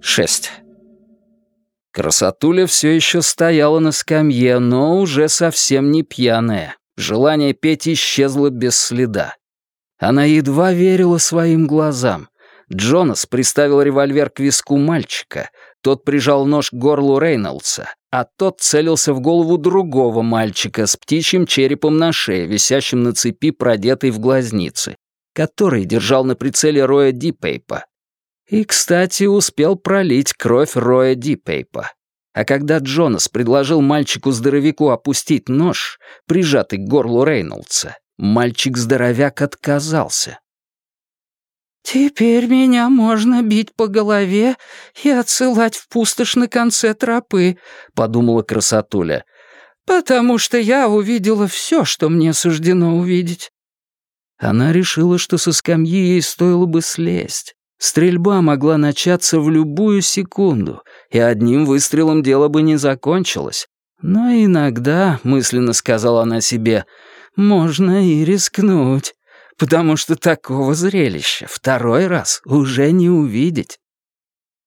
Шесть. Красотуля все еще стояла на скамье, но уже совсем не пьяная. Желание петь исчезло без следа. Она едва верила своим глазам. Джонас приставил револьвер к виску мальчика, тот прижал нож к горлу Рейнольдса, а тот целился в голову другого мальчика с птичьим черепом на шее, висящим на цепи, продетой в глазницы, который держал на прицеле Роя Дипейпа. И, кстати, успел пролить кровь Роя Дипейпа. А когда Джонас предложил мальчику-здоровяку опустить нож, прижатый к горлу Рейнольдса, мальчик-здоровяк отказался. «Теперь меня можно бить по голове и отсылать в пустошь на конце тропы», — подумала красотуля, «потому что я увидела все, что мне суждено увидеть». Она решила, что со скамьи ей стоило бы слезть. Стрельба могла начаться в любую секунду, и одним выстрелом дело бы не закончилось. Но иногда, мысленно сказала она себе, можно и рискнуть потому что такого зрелища второй раз уже не увидеть.